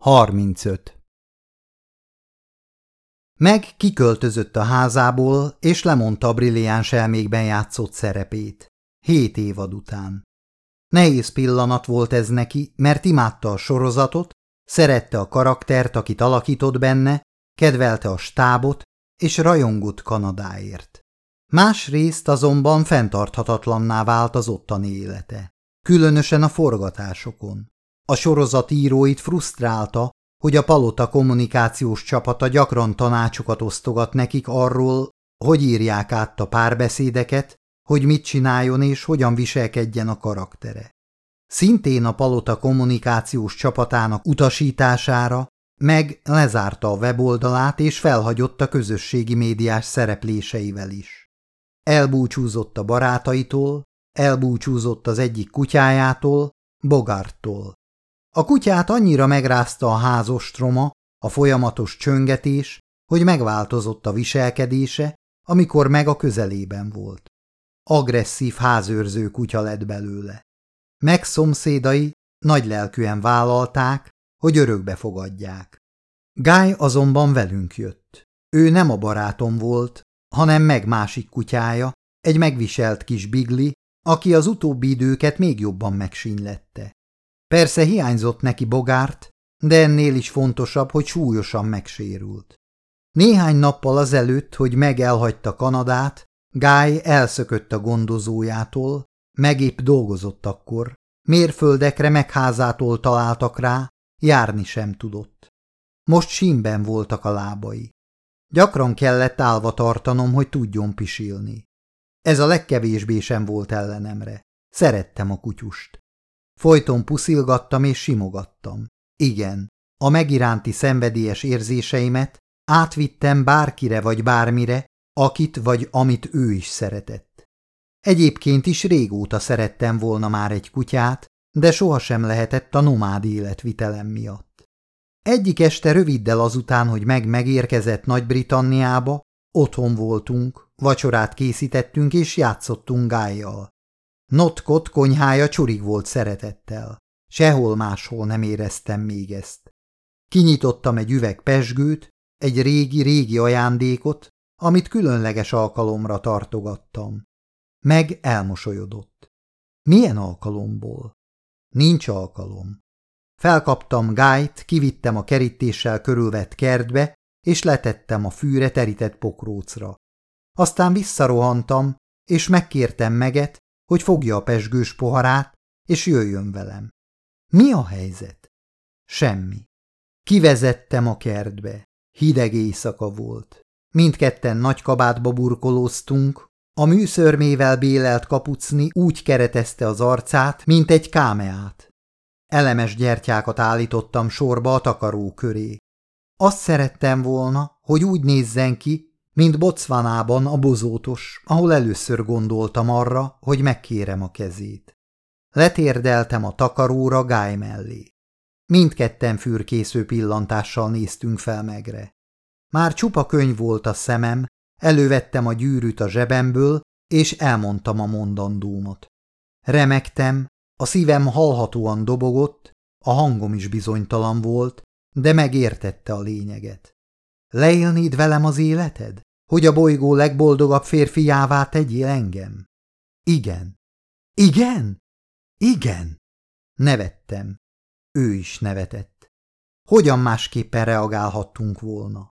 35. Meg kiköltözött a házából, és lemondta a brilliáns elmékben játszott szerepét. Hét évad után. Nehéz pillanat volt ez neki, mert imádta a sorozatot, szerette a karaktert, akit alakított benne, kedvelte a stábot, és rajongott Kanadáért. Másrészt azonban fenntarthatatlanná vált az ottani élete, különösen a forgatásokon. A sorozat íróit frusztrálta, hogy a palota kommunikációs csapata gyakran tanácsokat osztogat nekik arról, hogy írják át a párbeszédeket, hogy mit csináljon és hogyan viselkedjen a karaktere. Szintén a palota kommunikációs csapatának utasítására meg lezárta a weboldalát és felhagyott a közösségi médiás szerepléseivel is. Elbúcsúzott a barátaitól, elbúcsúzott az egyik kutyájától, Bogarttól. A kutyát annyira megrázta a házostroma, a folyamatos csöngetés, hogy megváltozott a viselkedése, amikor meg a közelében volt. Agresszív házőrző kutya lett belőle. Meg szomszédai nagylelkűen vállalták, hogy örökbe fogadják. Guy azonban velünk jött. Ő nem a barátom volt, hanem meg másik kutyája, egy megviselt kis bigli, aki az utóbbi időket még jobban megsínlette. Persze hiányzott neki Bogárt, de ennél is fontosabb, hogy súlyosan megsérült. Néhány nappal azelőtt, hogy meg elhagyta Kanadát, Guy elszökött a gondozójától, megépp dolgozott akkor, mérföldekre megházától találtak rá, járni sem tudott. Most sínben voltak a lábai. Gyakran kellett állva tartanom, hogy tudjon pisilni. Ez a legkevésbé sem volt ellenemre. Szerettem a kutyust. Folyton puszilgattam és simogattam. Igen, a megiránti szenvedélyes érzéseimet átvittem bárkire vagy bármire, akit vagy amit ő is szeretett. Egyébként is régóta szerettem volna már egy kutyát, de sohasem lehetett a nomád életvitelem miatt. Egyik este röviddel azután, hogy meg megérkezett Nagy-Britanniába, otthon voltunk, vacsorát készítettünk és játszottunk gájjal. Notkot konyhája csurig volt szeretettel. Sehol máshol nem éreztem még ezt. Kinyitottam egy üveg pesgőt, egy régi-régi ajándékot, amit különleges alkalomra tartogattam. Meg elmosolyodott. Milyen alkalomból? Nincs alkalom. Felkaptam gájt, kivittem a kerítéssel körülvett kertbe, és letettem a fűre terített pokrócra. Aztán visszarohantam, és megkértem meget, hogy fogja a pesgős poharát, és jöjjön velem. Mi a helyzet? Semmi. Kivezettem a kertbe. Hideg éjszaka volt. Mindketten nagy kabátba burkolóztunk, a műszörmével bélelt kapucni úgy keretezte az arcát, mint egy kámeát. Elemes gyertyákat állítottam sorba a takaró köré. Azt szerettem volna, hogy úgy nézzen ki, mint Bocvanában a bozótos, ahol először gondoltam arra, hogy megkérem a kezét. Letérdeltem a takaróra Gáj mellé. Mindketten fürkésző pillantással néztünk fel megre. Már csupa könyv volt a szemem, elővettem a gyűrűt a zsebemből, és elmondtam a mondandómot. Remektem, a szívem hallhatóan dobogott, a hangom is bizonytalan volt, de megértette a lényeget. Leélnéd velem az életed? Hogy a bolygó legboldogabb férfiává tegyél engem? Igen. Igen? Igen. Nevettem. Ő is nevetett. Hogyan másképpen reagálhattunk volna?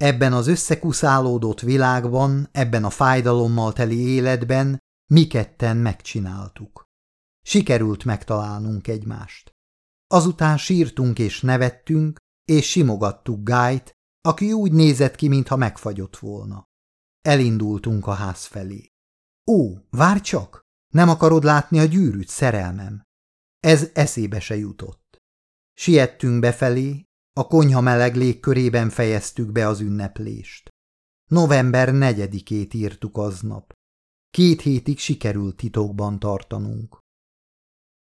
Ebben az összekuszálódott világban, ebben a fájdalommal teli életben mi ketten megcsináltuk. Sikerült megtalálnunk egymást. Azután sírtunk és nevettünk, és simogattuk Gájt, aki úgy nézett ki, mintha megfagyott volna. Elindultunk a ház felé. Ó, várj csak! Nem akarod látni a gyűrűt, szerelmem? Ez eszébe se jutott. Siettünk befelé, a konyha meleg légkörében fejeztük be az ünneplést. November negyedikét írtuk aznap. Két hétig sikerült titokban tartanunk.